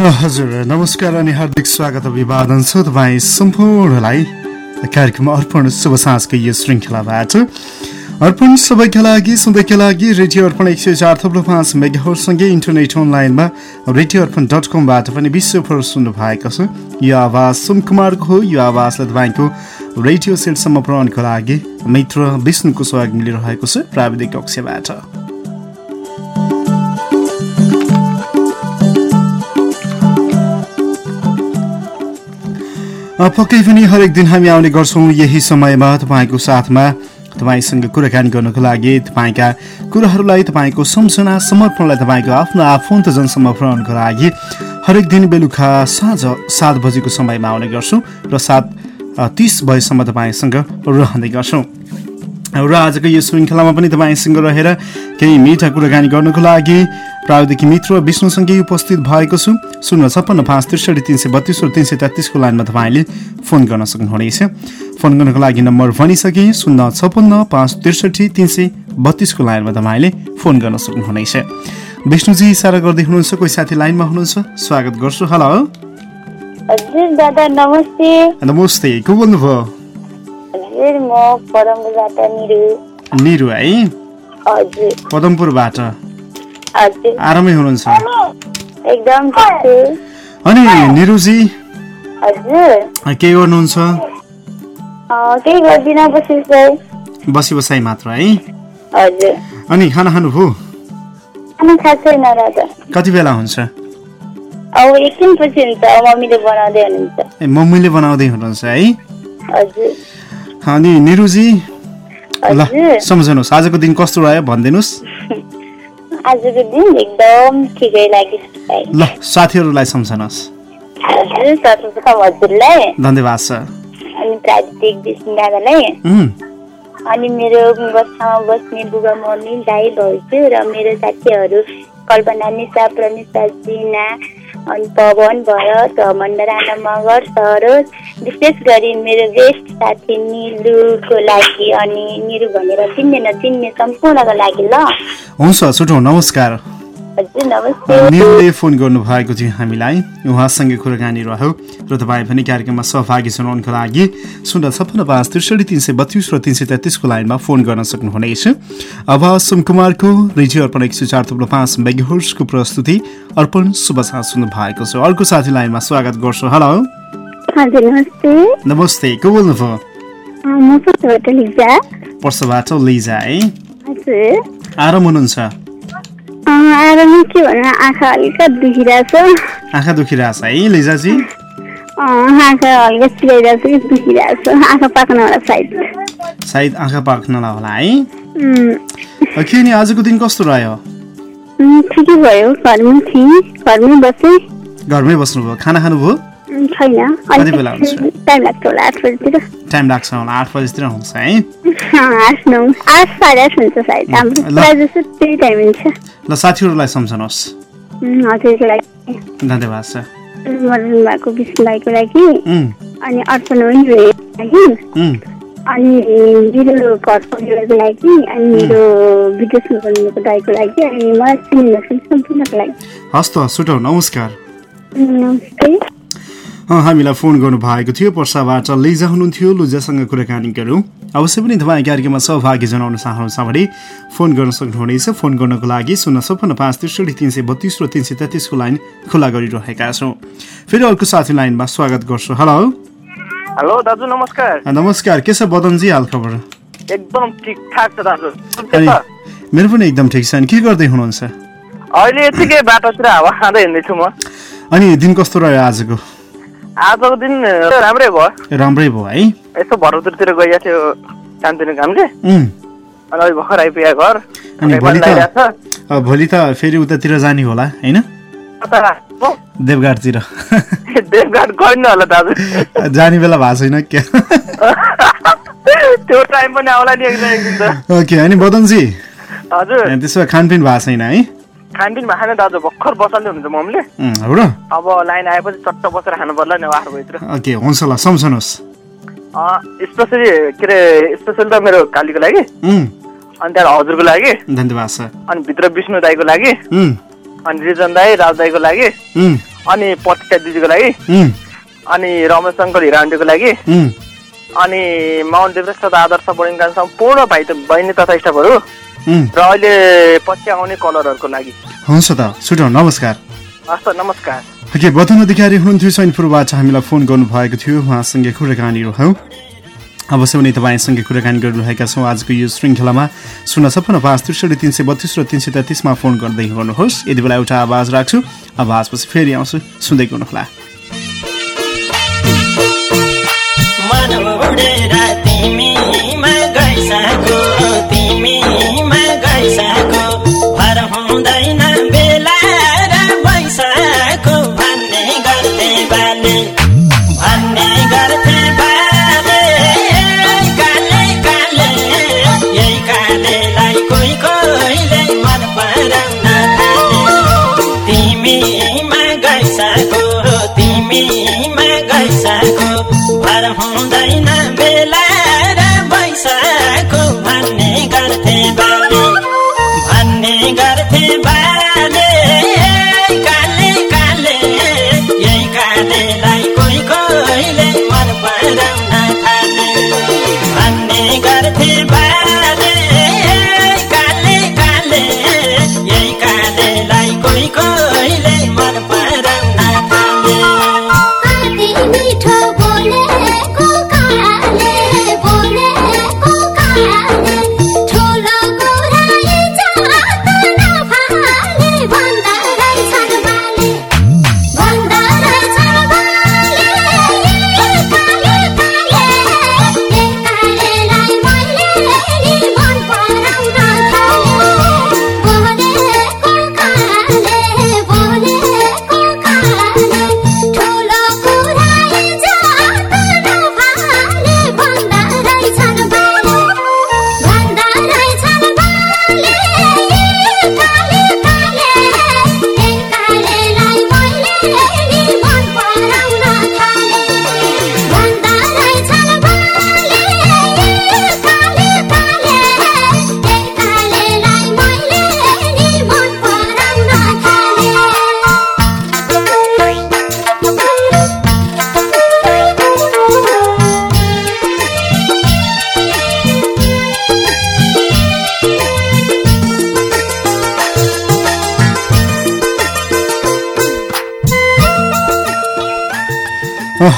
हजुर नमस्कार अनि हार्दिक स्वागत अभिवादन छ तपाईँ सम्पूर्णलाई। कार्यक्रम अर्पण शुभ साँझको यो श्रृङ्खलाबाट। अर्पण सबैका लागि सधैँका लागि रेडियो अर्पण एक सय चार थप्लो पाँच मेगाहरूसँगै इन्टरनेट अनलाइनमा रेडियो अर्पण डट कमबाट पनि विश्वभर सुन्नु भएको छ। यो आवाज सुम कुमारको हो यो आवाजलाई तपाईँको रेडियो सेटसम्म पुऱ्याउनको लागि मित्र विष्णुको सहयोग मिलिरहेको छ प्राविधिक कक्षबाट। पक्कै पनि हरेक दिन हामी आउने गर्छौँ। यही समयमा तपाईँको साथमा तपाईँसँग कुराकानी गर्नको लागि तपाईँका कुराहरूलाई तपाईँको सम्झना समर्पणलाई तपाईँको आफ्नो आफन्तजनसम्म पुऱ्याउनको लागि हरेक दिन बेलुका साँझ सात बजेको समयमा आउने गर्छौँ र सात तिस बजीसम्म तपाईँसँग रहँदै गर्छौँ। र आजको यो श्रृङ्खलामा पनि तपाईँसँग रहेर केही मिठा कुराकानी गर्नको लागि प्राविधिक मित्र विष्णुसँगै उपस्थित भएको छु। शून्य छप्पन्न पाँच त्रिसठी तिन सय बत्तिस र तिन सय तेत्तिसको लाइनमा तपाईँले फोन गर्न सक्नुहुनेछ। फोन गर्नको लागि नम्बर भनिसकेँ शून्य छप्पन्न पाँच त्रिसठी तिन सय बत्तिसको लाइनमा तपाईँले फोन गर्न सक्नुहुनेछ। विष्णुजी इसारा गर्दै हुनुहुन्छ कोही साथी लाइनमा हुनुहुन्छ? स्वागत गर्छु। हेलो। नमस्ते। नमस्ते को बोल्नुभयो? हजुर म परम्पराबाट निरु। निरु है? हजुर। पदमपुरबाट? हजुर। आरामै हुनुहुन्छ। एकदम अनि निरुजी? हजुर। के गर्नुहुन्छ? अँ, केही गर्दिनँ बसेँ बसी बसाइ मात्र है? हजुर। अनि खाना खानुभयो खाना खाएको छैन दादा कति बेला हुन्छ? अब एकछिनपछि हुन्छ। मम्मीले बनाउँदै हुनुहुन्छ। ए मम्मीले बनाउँदै हुनुहुन्छ है? हजुर। अनि निरुजी ल सम्झनुहोस् आजको दिन कस्तो रह्यो भनिदिनुहोस्। आजको दिन एकदम ठिकै लाग्यो। भाइ। ल साथीहरूलाई सम्झनुहोस्। धन्यवाद छ अनि प्राविधिक विष्णु दादालाई। अनि मेरो बस्छामा बस्ने बुबा मम्मी दाई भाउजू र मेरो साथीहरू कल्पना निशा प्रनिशा जिना अनि पवन भरत मण्ड राणा मगर सरोज विशेष गरी मेरो बेस्ट साथी निलुको लागि अनि निरु भनेर चिन्ने नचिन्ने सम्पूर्णको लागि ल। हुन्छ नमस्कार। निरुले फोन गर्नुभएको थियो हामीलाई। उहाँसँगै कुराकानी रह्यो र तपाईँ पनि कार्यक्रममा सहभागी जनाउनको लागि। शून्य छप्पन्न पाँच त्रिसठी तिन सय बत्तिस र तिन सय तेत्तिसको लाइनमा फोन गर्न सक्नुहुनेछ। अब सुम कुमारको रेडियो अर्पण एक सय चार थुप्रो पाँच मेगाहर्सको प्रस्तुति अर्पण शुभ साथ सुन्नु भएको छ। अर्को साथी लाइनमा स्वागत गर्छु। हेलो। हजुर नमस्ते। नमस्ते को बोल्नुभयो? म पुस्तबाट लिजा। वर्षबाट लिजा है। आराम हुनुहुन्छ? आएर के भन्नु आँखा हल्का दुखिरहेछ। आँखा दुखिरहेछ है लिजाजी? आँखा हल्का चिराइरहेछ कि दुखिरहेछ। आँखा पाक्न होला सायद। सायद आँखा पाक्नलाई होला है। के नि आजको दिन कस्तो रह्यो? ठिकै भयो घरमै थिएँ घरमै बसेँ। घरमै बस्नुभयो। खाना खानुभयो? छैन? टाइम लाग्छ होला आठ बजीतिर। टाइम लाग्छ होला आठ बजीतिर हुन्छ है? अँ, आठ नौ। आठ साढे आठ हुन्छ सायद। हाम्रो ल। प्रायः जस्तो त्यही टाइम हुन्छ। ल साथीहरूलाई सम्झनुहोस्। उम्, हजुरको लागि। धन्यवाद भएको लागि। उम्, अनि अर्पण रोहितको लागि। अनि मेरो घर परिवारको लागि। अनि मेरो विदेशमा दाईको लागि। अनि मलाई सम्पूर्णको लागि। हस् त सुटौ। नमस्कार। नमस्ते। हामीलाई फोन गर्नुभएको थियो पर्साबाट लिजा हुनुहुन्थ्यो लुजासँग कुराकानी गरौँ। अवश्य पनि तपाईँ कार्यक्रममा सहभागी जनाउन चाहनुहुन्छ भने फोन गर्न सक्नुहुनेछ। फोन गर्नको लागि शून्य सपन्न पाँच त्रिसठी तिन सय बत्तिस र तिन सय तेत्तिसको लाइन खुला गरिरहेका छौँ। फेरि अर्को साथी लाइनमा स्वागत गर्छु। हेलो। हेलो दाजु नमस्कार। नमस्कार। के छ बदनजी हालखबर एकदम ठिकठाक छ दाजु। मेरो पनि एकदम ठिक छ। अनि के गर्दै हुनुहुन्छ? अहिले यतिकै बाटोतिर हावा खाँदै हिँड्दैछु म। अनि दिन कस्तो रह्यो आजको? आजको दिन राम्रै भयो। राम्रै भयो है। यसो भरतपुरतिर गइएको थियो सानोतिनो काम के अनि अहिले भर्खर आइपुगेको घर। अनि भोलि त भोलि त फेरि उतातिर जाने होला होइन? देवघाटतिर। देवघाट गएन होला दाजु जाने बेला भएको छैन क्या? त्यो टाइम पनि आउला नि ओके अनि बदनजी? हजुर। त्यसो भए खानपिन भएको छैन है? खानपिन खाने दाजु भर्खर बसाल्दै हुनुहुन्छ मम्मीले हो र अब लाइन आएपछि चट्ट बसेर खानु पर्ला नि आठ बजीतिर ओके हुन्छ ल सम्झनुहोस्। स्पेसली के अरे स्पेसली त मेरो कालीको लागि। अनि त्यहाँबाट हजुरको लागि। धन्यवाद छ अनि भित्र विष्णु दाईको लागि। अनि रिजन दाई राज दाईको लागि। अनि प्रतिष्ठा दिदीको लागि। अनि रमेश शङ्कर हिरान्डीको लागि। उम्, अनि माउन्ट एभरेस्ट तथा आदर्श बोर्डिङका सम्पूर्ण भाइ बहिनी तथा स्टाफहरू। र अहिले पछि आउने कलरहरूको लागि। हुन्छ त छुटौँ नमस्कार। हस् त नमस्कार। ओके बदन अधिकारी हुनुहुन्थ्यो सैनपुरबाट हामीलाई फोन गर्नुभएको थियो उहाँसँगै कुराकानी रह्यौँ अवश्य पनि तपाईँसँगै कुराकानी गरिरहेका छौँ। आजको यो श्रृङ्खलामा शून्य छप्पन्न पाँच त्रिसठी तिन सय बत्तिस र तिन सय तेत्तिसमा फोन गर्दै गर्नुहोस्। यति बेला एउटा आवाज राख्छु। आवाजपछि फेरि आउँछु सुन्दै गर्नुहोला। मन हुँदैन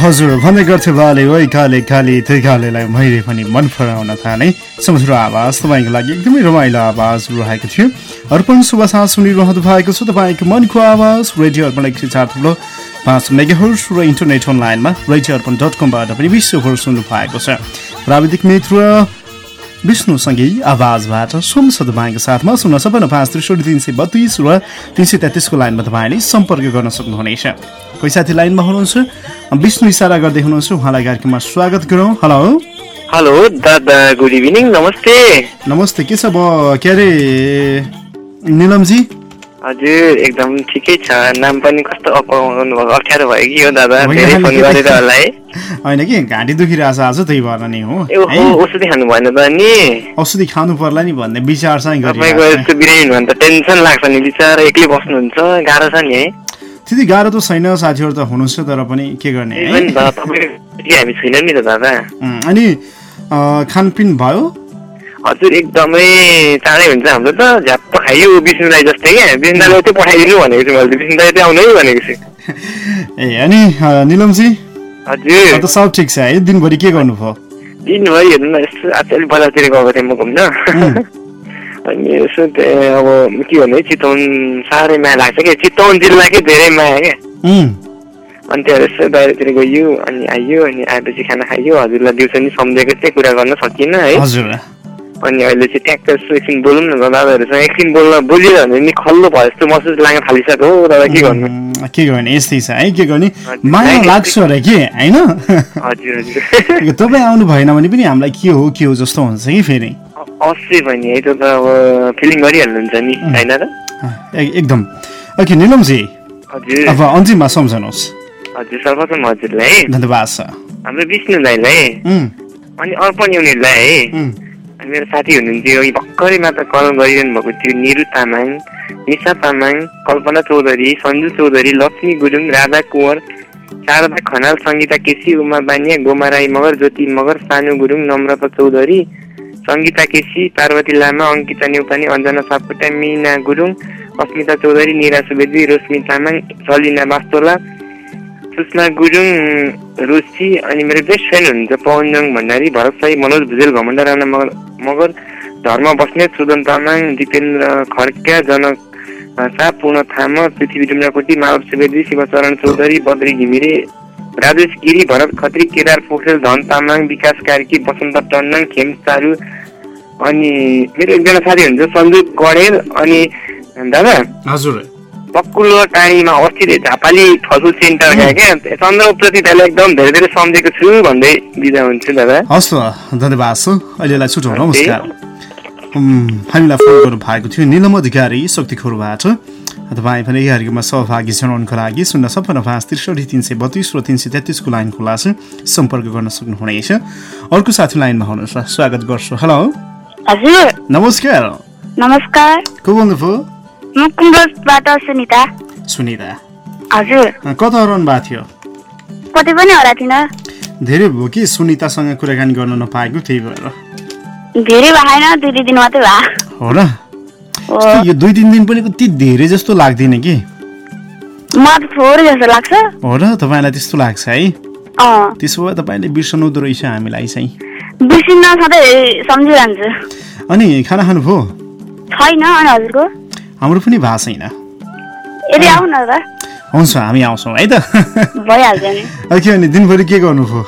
हजुर भन्दै गर्थ्यो बाले ओइ काले काले त्यही कालेलाई मैले पनि मन पराउन थालेँ। समुद्र आवाज तपाईँको लागि एकदमै रमाइलो आवाज रहेको थियो। अर्पण शुभ साँझ सुनिरहनु भएको छ तपाईँको मनको आवाज रेडियो अर्पण एक सय चार ठुलो पाँच मेगाहर्स र इन्टरनेट अनलाइनमा रेडियो अर्पण डट कमबाट पनि विश्वभर सुन्नु भएको छ। प्राविधिक मित्र विष्णुसँगै आवाजबाट सोम तपाईँको साथमा शून्य सपन्न पाँच त्रिसठी तिन सय बत्तिस र तिन सय तेत्तिसको लाइनमा तपाईँले सम्पर्क गर्न सक्नुहुनेछ। कोही साथी लाइनमा हुनुहुन्छ? विष्णु इसारा गर्दै हुनुहुन्छ। उहाँलाई कार्यक्रममा स्वागत गरौँ। हेलो। हेलो दादा गुड इभिनिङ नमस्ते। नमस्ते के छ अब के अरे? निलमजी? हजुर एकदम ठिकै छ। नाम पनि कस्तो अपाउनु भएको अप्ठ्यारो भयो कि हो दादा? धेरै फोन गरेर होला है। होइन कि घाँटी दुखिरहेछ आज त्यही भएर नि हो? औषधि खानु भएन त नि औषधि खानु पर्ला नि भन्ने विचार चाहिँ तपाईँको गरिरहेको यस्तो बिरामी भयो भने त टेन्सन लाग्छ नि बिचरा एक्लै बस्नुहुन्छ गाह्रो छ नि है। त्यति गाह्रो त छैन साथीहरू त हुनुहुन्छ तर पनि के गर्ने हामी छैन नि त दादा। अनि खानपिन भयो? हजुर एकदमै चाँडै हुन्छ हाम्रो त। झ्याप्प खाइयो विष्णु राई जस्तै क्या। विष्णु दाईलाई चाहिँ पठाइदिनु भनेको छु मैले। त विष्णु दाई चाहिँ आउनै भनेको छु। ए अनि निलमजी? हजुर। सब ठिक छ है। दिनभरि के गर्नुभयो दिनभरि हेर्नु न यसो आज अलिक बजारतिर गएको थिएँ म घुम्न। अनि यसो अब के भन्नु है चितवन साह्रै माया लाग्छ क्या। चितवन जिल्लाकै धेरै माया क्या। अनि त्यहाँ यसो बाहिरतिर गयो अनि आइयो अनि आएपछि खाना खाइयो। हजुरलाई दिउँसो नि सम्झेको थिएँ कुरा गर्न सकिनँ है। हजुर। अनि अहिले चाहिँ ट्याक्क यसो एकछिन बोलौँ न दादाहरूसँग एकछिन बोल्न बोलियो भने नि खल्लो भयो जस्तो महसुस लाग्न थालिसक्यो हो दादा के गर्नु के गर्ने यस्तै छ है के गर्ने माया लाग्छ अरे के होइन तपाईँ आउनु भएन भने पनि हामीलाई के हो के हो जस्तो हुन्छ कि फेरि अवश्य भने है त अब फिलिङ गरिहाल्नुहुन्छ नि होइन र एकदम ओके निलमजी हजुर अब अन्तिममा सम्झनुहोस् हजुर सर्वप्रथम हजुरलाई है धन्यवाद छ हाम्रो विष्णु दाईलाई अनि अर्पण युनिटलाई है मेरो साथी हुनुहुन्थ्यो भर्खरै मात्र कल गरिरहनु भएको थियो निरु तामाङ निशा तामाङ कल्पना चौधरी सन्जु चौधरी लक्ष्मी गुरुङ राधा कुँवर शारदा खनाल सङ्गीता केसी उमा बानिया गोमा राई मगर ज्योति मगर सानु गुरुङ नम्रता चौधरी सङ्गीता केसी पार्वती लामा अङ्किता नेउपाने अञ्जना सापकोटा मिना गुरुङ अस्मिता चौधरी निरा सुवेदी रोशनी तामाङ सलिना बास्तोला सुषमा गुरुङ रुचि अनि मेरो बेस्ट फ्रेन्ड हुनुहुन्छ पवनजङ भण्डारी भरत साई मनोज भुजेल घमण्ड राणा मगर मगर धर्म बस्नेत सुदन तामाङ दिपेन्द्र खड्का जनक शाह पूर्ण थामा पृथ्वी डुम्राकोटी माधव सुवेदी शिवचरण चौधरी बद्री घिमिरे राजेश गिरी भरत खत्री केदार पोखरेल धन तामाङ विकास कार्की बसन्त टन्डन खेम चारू अनि मेरो एकजना साथी हुन्छ सन्दु कडेल अनि दादा हजुर पक्कुलो टाढीमा अवस्थित झापाली फलफुल सेन्टर गए क्या? चन्द्रप्रति त्यसलाई एकदम धेरै धेरै सम्झेको छु भन्दै बिदा हुन्छु दादा। हस् त धन्यवाद छ अहिलेलाई छुट्याउँ नमस्कार हामीलाई फोन गर्नु भएको थियो निलम अधिकारी शक्तिखोरबाट तपाईँ पनि कार्यक्रममा सहभागी जनाउनको लागि। शून्य सपन्न पाँच त्रिसठी तिन सय बत्तिस र तिन सय तेत्तिसको लाइन खुला छ। सम्पर्क गर्न सक्नुहुनेछ। अर्को साथी लाइनमा हुनुहुन्छ स्वागत गर्छु। हेलो। हजुर। नमस्कार। नमस्कार। को बोल्नुभयो? म कुम्रोसबाट सुनिता। सुनिता। हजुर। कता हराउनु भएको थियो? कतै पनि हराएको थिइनँ धेरै भयो कि सुनितासँग कुराकानी गर्न नपाएको त्यही भएर? धेरै भएन दुई दुई दिन मात्रै भयो। हो र। यो दुई तिन दिन पनि कति धेरै जस्तो लाग्दैन कि? म थोरै जस्तो लाग्छ। हो र? तपाईँलाई त्यस्तो लाग्छ है? त्यसो भए तपाईँले बिर्सनुहुँदो रहेछ हामीलाई चाहिँ बिर्सिन्न सधैँ सम्झिरहन्छु। अनि खाना खानुभयो? छैन अनि हजुरको। हाम्रो पनि भएको छैन हुन्छ हामी आउँछौँ है त। भइहाल्छ नि। ओके अनि दिनभरि के गर्नुभयो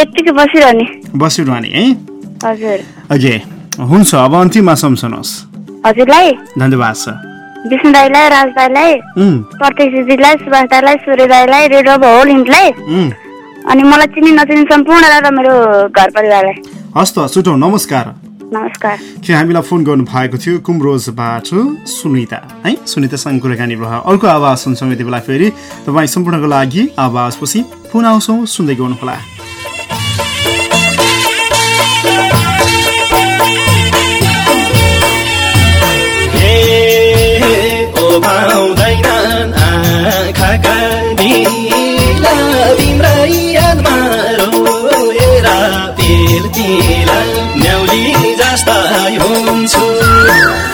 यत्तिकै बसिरहने। बसिरहने है। हजुर। ओके हुन्छ अब अन्तिममा सम्झनुहोस्। हजुरलाई। धन्यवाद छ विष्णु दाईलाई राज दाईलाई उम्, प्रत्येक दिदीलाई सुभाष दाईलाई सूर्य दाईलाई रेडियो होल उम्, अनि मलाई चिनी नचिनी सम्पूर्णलाई र मेरो घर परिवारलाई। हस् त छुटौँ नमस्कार। नमस्कार। के हामीलाई फोन गर्नु भएको थियो कुमरोजबाट सुनिता है? सुनितासँग कुराकानी भयो। अर्को आवाज सुन्छौँ यति बेला फेरि। तपाईँ सम्पूर्णको लागि आवाजपछि पुनः आउँछौँ। सुन्दै गर्नुहोला तिम्रै यादमा रोएर तिल तिल न्याउली जस्तै हुन्छु।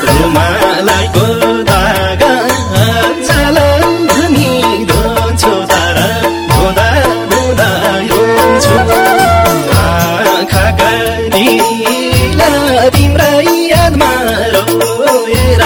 रुमालाइको धागा धनी धुन्छु तर धुँदा धुँदा यादमा रोएर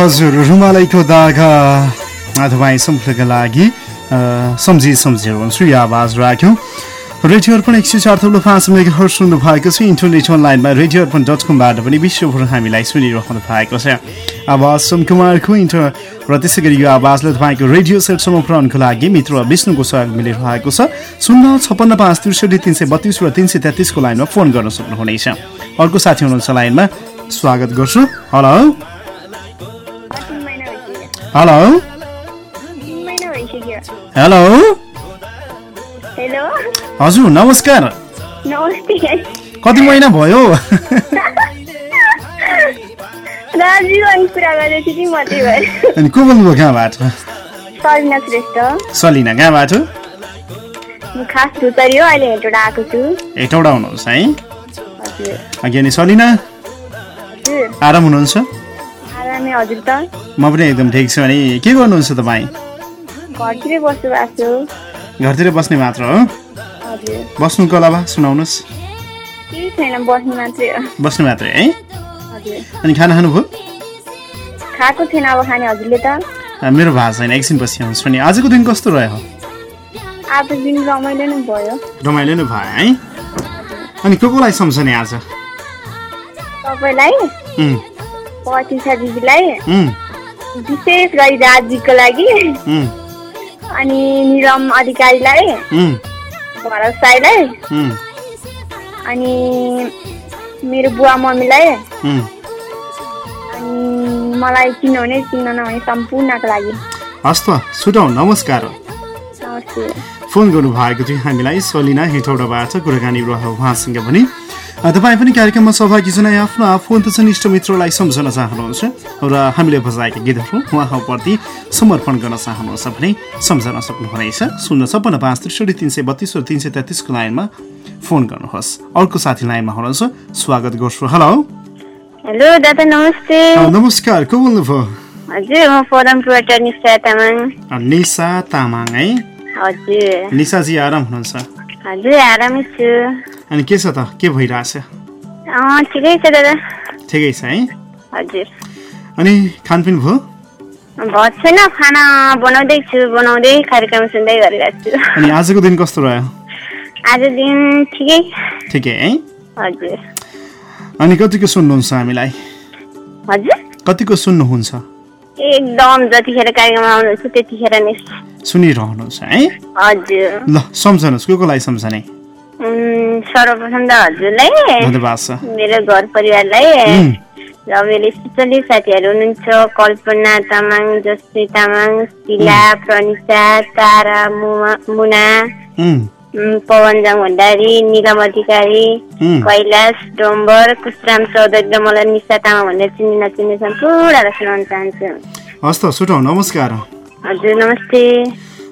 हजुर रुमालैको दागा तपाईँ सम्पूर्णका लागि सम्झी सम्झेर हुन्छु यो आवाज राख्यौँ। रेडियो अर्पण एक सय चार थप्लो पाँच मेगा सुन्नु भएको छ। इन्टरनेट अनलाइनमा रेडियो अर्पण डट कमबाट पनि विश्वभर हामीलाई सुनिरहनु भएको छ। आवाज सोम कुमारको इन्टर र त्यसै गरी यो आवाजले तपाईँको रेडियो सेटसम्म पुऱ्याउनुको लागि मित्र विष्णुको सहयोग मिलिरहेको छ। शून्य छप्पन्न पाँच त्रिसठी तिन सय बत्तिस र तिन सय तेत्तिसको लाइनमा फोन गर्न सक्नुहुनेछ। अर्को साथी हुनुहुन्छ लाइनमा स्वागत गर्छु। हेलो। हेलो हेलो हेलो हजुर नमस्कार। कति महिना भयो? अनि कि बोल्नुभयो कहाँबाट? सलिना कहाँबाट? हेटोडा हुनुहुन्छ है। अनि सलिना? आराम हुनुहुन्छ? म पनि एकदम ठिक छु अनि के गर्नुहुन्छ तपाईँ? घरतिरै बस्नु मात्र हो? बस्नुको अलावा सुनाउनुहोस्। बस्नु मात्रै हो। अनि खाना खानुभयो? खाएको थिएन अब खाने हजुरले त। मेरो भएको छैन एकछिनपछि आउँछु नि। आजको दिन कस्तो रह्यो? आज दिन रमाइलो नै भयो। रमाइलो नै भयो है? अनि को कोलाई सम्झने आज? तपाईँलाई? प्रतिशा दिदीलाई विशेष गरी राजीको लागि। अनि निलम अधिकारीलाई भरत साईलाई अनि मेरो बुवा मम्मीलाई। अनि मलाई चिन्नुहुने चिन्न नहुने सम्पूर्णको लागि। हस् त नमस्कार। फोन गर्नुभएको थियो हामीलाई सलिना हेटौडाबाट कुराकानी रह्यो उहाँसँग अ, तपाईँ पनि कार्यक्रममा सहभागी जनाई आफ्नो आफन्तजन इष्ट मित्रलाई सम्झन चाहनुहुन्छ र हामीले बजाएका गीतहरू उहाँप्रति समर्पण गर्न चाहनुहुन्छ भने सम्झन सक्नुहुनेछ। शून्य छप्पन्न पाँच त्रिसठी तिन सय बत्तिस र तिन सय तेत्तिसको लाइनमा फोन गर्नुहोस्। अर्को साथी लाइनमा हुनुहुन्छ स्वागत गर्छु। हेलो। हेलो दादा नमस्ते। नमस्कार को बोल्नुभयो? हजुर म तामाङ। तामाङ है। हजुर। निशाजी आराम हुनुहुन्छ। हजुर आरामै छु। अनि के छ त? के भइरहेछ? ठिकै छ दादा। ठिकै छ है? हजुर। अनि खानपिन भयो? भएको छैन खाना बनाउँदैछु बनाउँदै कार्यक्रम सुन्दै गरिरहेको छु। अनि आजको दिन कस्तो रह्यो? आज दिन ठिकै। ठिकै है? हजुर। अनि कतिको सुन्नुहुन्छ हामीलाई? हजुर। कतिको सुन्नुहुन्छ? एकदम जतिखेर कार्यक्रम आउनुहुन्छ त्यतिखेर नै। सुनिरहनुहुन्छ है। हजुर। ल सम्झनुहोस् को कोलाई सम्झने? उम्, सर्वप्रथम त हजुरलाई मेरो घर परिवारलाई र मेरो स्पेसली साथीहरू हुनुहुन्छ कल्पना तामाङ जस्मी तामाङ शिला प्रनिसा तारा मुना। पवनजाङ भण्डारी निलम अधिकारी। कैलाश डोम्बर कुशराम चौधरी र मलाई निशा तामाङ भनेर चिन्ने नचिन्ने सम्पूर्णलाई सुनाउन चाहन्छु हस् त सुटाउ नमस्कार हजुर नमस्ते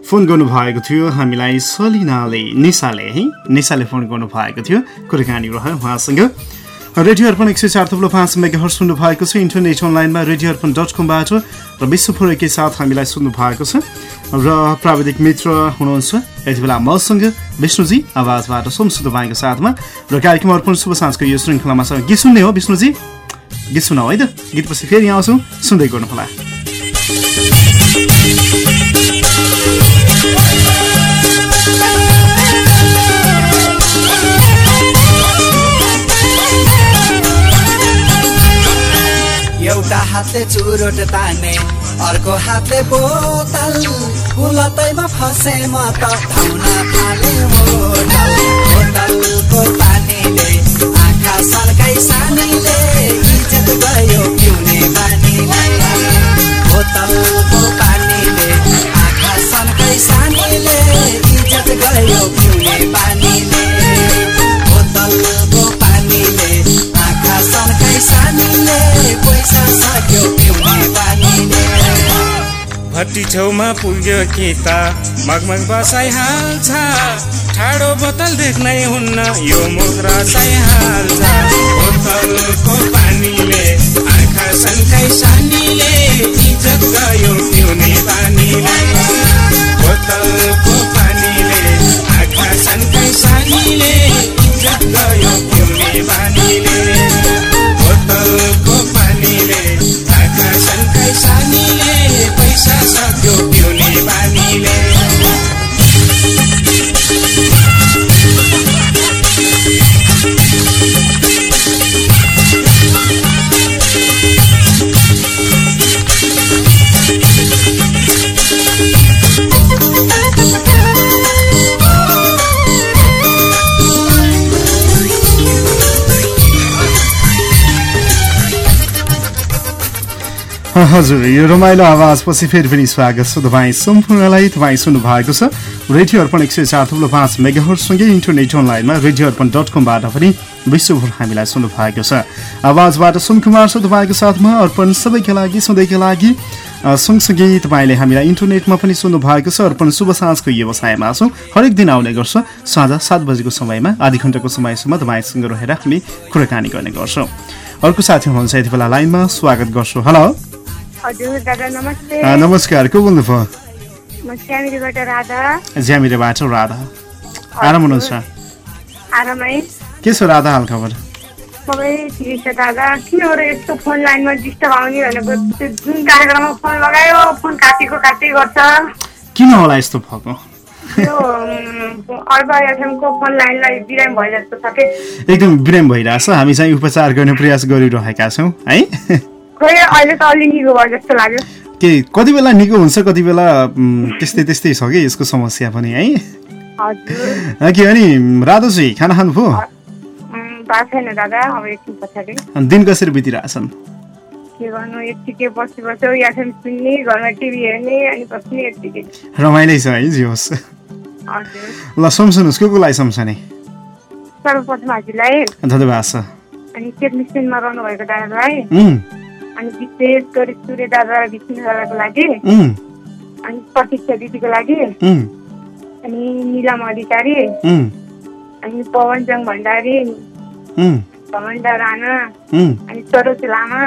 फोन गर्नुभएको थियो हामीलाई सलिनाले निशाले है निशाले फोन गर्नुभएको थियो कुराकानी रह्यो उहाँसँग रेडियो अर्पण एक सय चार थप्लो पाँच मेगा सुन्नु भएको छ। इन्टरनेट अनलाइनमा रेडियो अर्पण डट कमबाट र विश्वभरकै साथ हामीलाई सुन्नु भएको छ। र प्राविधिक मित्र हुनुहुन्छ। यति बेला मसँग विष्णुजी आवाजबाट सोमसु तपाईँको साथमा। र कार्यक्रम अर्पण शुभ साँझको यो श्रृङ्खलामा छ। गीत सुन्ने हो विष्णुजी? गीत सुनाऊ है त। गीतपछि फेरि आउँछौँ। सुन्दै गर्नुहोला। हातले चुरोट ताने अर्को हातले बोतल। कुलतैमा फसे म त धाउन थाले होटल बोतलको पानीले आँखा सल्काइ सानैले इज्जत गयो। भट्टी छेउमा पुग्यो कि त मगमग बसाइहाल्छ ठाडो बोतल देख्नै हुन्न। यो मुख रसाइहाल्छ बोतलको पानीले आँखा सन्काइ सानीले इज्जत गयो पिउने पानीले बोतलको पानीले आँखा सन्काइ सानीले इज्जत गयो पिउने पानीले बोतलको पानीले आँखा सन्काइ हजुर यो रमाइलो आवाजपछि फेरि पनि स्वागत छ तपाईँ सम्पूर्णलाई। तपाईँ सुन्नु भएको छ। रेडियो अर्पण एक सय चार थुप्रो पाँच मेगाहरूसँगै इन्टरनेट अनलाइनमा रेडियो अर्पण डट कमबाट पनि विश्वभर हामीलाई सुन्नु भएको छ। आवाजबाट सुनकुमार छ तपाईँको साथमा। अर्पण सबैका लागि सधैँका लागि। सँगसँगै तपाईँले हामीलाई इन्टरनेटमा पनि सुन्नु भएको छ। अर्पण शुभ साँझको व्यवसायमा छौँ। हरेक दिन आउने गर्छ। साँझ सात बजेको समयमा आधी घन्टाको समयसम्म तपाईँसँग रहेर हामी कुराकानी गर्ने गर्छौँ। अर्को साथी हुनुहुन्छ यति बेला लाइनमा। स्वागत गर्छु। हेलो। हजुर दादा नमस्ते। नमस्कार को बोल्नुभयो? म श्यामिरीबाट राधा। ज्यामिरेबाट राधा। आराम हुनुहुन्छ? आरामै। के छ राधा हाल खबर सबै ठिकै छ दादा। किन हो र यस्तो फोन लाइनमा डिस्टर्ब आउने भनेको त्यो जुन कार्यक्रममा फोन लगायो फोन काटेको काट्दै गर्छ। किन होला यस्तो भएको त्यो अर्ब एफएमको फोन लाइनलाई बिराम भए जस्तो छ कि? एकदम बिराम भइरहेछ। हामी चाहिँ उपचार गर्ने प्रयास गरिरहेका छौँ है? के कति बेला निको हुन्छ कति बेला त्यस्तै त्यस्तै छ कि यसको समस्या पनि है? के अनि राधाजी खाना खानुभयो दिन कसरी बितिरहेछन्? के रमाइलै छ है जे होस्। ल सम्झनुहोस् को कोलाई सम्झने सर्वप्रथम हजुरलाई। धन्यवाद छ अनि टेक्निसियनमा रहनुभएको दादालाई। उम्, अनि विशेष गरी सूर्य दादा र विष्णु दादाको लागि अनि प्रतीक्षा दिदीको लागि। अनि निलम अधिकारी। अनि पवनजङ भण्डारी। भमण्डा राणा। अनि सरोज लामा।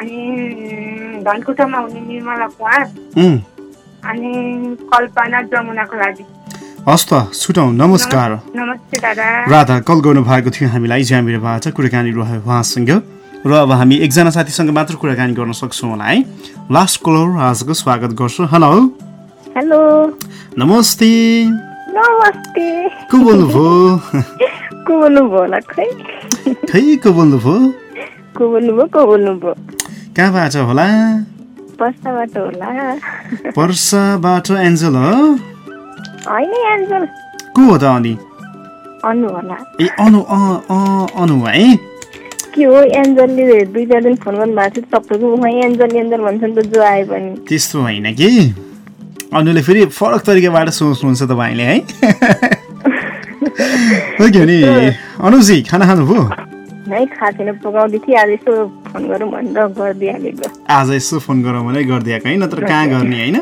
अनि धनकुटामा हुने निर्मला उम्। अनि कल्पना जमुनाको लागि। हस् त छुटौँ नमस्कार। नमस्ते दादा। राधा कल गर्नु भएको थियो हामीलाई। ज्यामिरेबाट कुराकानी रह्यो उहाँसँग। र अब हामी एकजना साथीसँग मात्र कुराकानी गर्न सक्छौँ होला है? लास्ट कलर आजको स्वागत गर्छु। हेलो हेलो नमस्ते। नमस्ते। को बोल्नुभयो? को बोल्नुभयो होला खै खै को बोल्नुभयो? को बोल्नुभयो को बोल्नुभयो? कहाँबाट होला? पर्साबाट होला। पर्साबाट एन्जल हो? होइन एन्जल। को हो त अनि? अनु होला। ए अनु अनु है? के हो एन्जलले दुई चार दिन फोन गर्नु भएको थियो तपाईँको उहाँ एन्जल एन्जल भन्छन् त जो आयो पनि त्यस्तो होइन कि? अनुले फेरि फरक तरिकाबाट सोच्नुहुन्छ तपाईँले है? हो कि अनि अनुजी खाना खानुभयो? नै खाएको छैन पकाउँदै थिएँ आज यसो फोन गरौँ भनेर गरिदिइहालेको। आज यसो फोन गरौँ भने गरिदिएको है? नत्र कहाँ गर्ने होइन?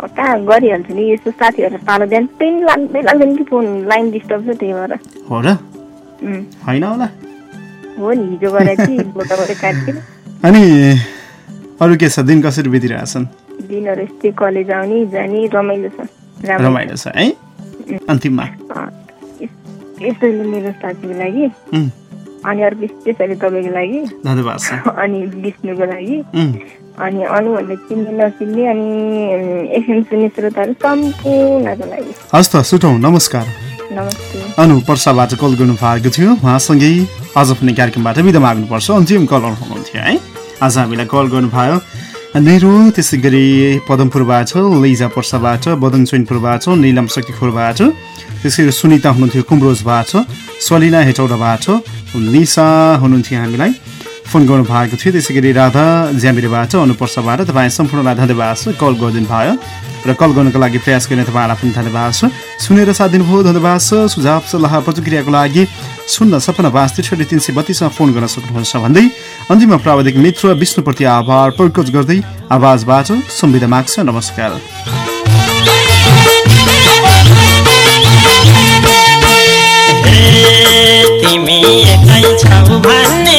अब कहाँ गरिहाल्छु नि? यसो साथीहरूलाई पालो बिहान पनि लाग्दै लाग्दैन कि फोन लाइन डिस्टर्ब छ त्यही भएर हो र? उम्, होइन होला। हो नि। अनि अरू के छ? दिन कसरी बितिरहेछन्? दिनहरू यस्तै कलेज आउने जाने रमाइलो छ। राम्रो। रमाइलो छ है? अन्तिममा? मेरो साथीको लागि। अनि अर्को स्पेसली तपाईँको लागि। अनि विष्णुको लागि। अनि चिन्ने नचिन्ने अनि एफएम सुन्ने श्रोताहरू सम्पूर्णको लागि। हस् त सुटौँ। नमस्कार। अनु पर्साबाट कल गर्नु भएको थियो। उहाँसँगै आज पनि कार्यक्रमबाट बिदा माग्नुपर्छ। अन्तिम कलर हुनुहुन्थ्यो है? आज हामीलाई कल गर्नुभयो। नेहरू त्यसै गरी पदमपुरबाट लैजा पर्साबाट बदन चैनपुरबाट निलम शक्तिपुरबाट त्यसै गरी सुनिता हुनुहुन्थ्यो कुम्रोजबाट सलिना हेटौडाबाट निसा हुनुहुन्थ्यो हामीलाई। फोन गर्नु भएको थियो त्यसै गरी राधा ज्यामिरेबाट अनुपर्साबाट तपाईँ सम्पूर्णलाई धन्यवाद छ कल गरिदिनु भयो र कल गर्नुको लागि प्रयास गर्ने तपाईँहरूलाई पनि धन्यवाद छ। सुनेर साथ दिनुभयो धन्यवाद छ। सुझाव सल्लाह प्रतिक्रियाको लागि शून्य सपना पाँच त्रिसठी तिन सय बत्तिसमा फोन गर्न सक्नुहुन्छ भन्दै अन्तिममा प्राविधिक मित्र विष्णुप्रति आभार प्रकट गर्दै आवाजबाट संविदा माग्छ। नमस्कार। तिमी भन्ने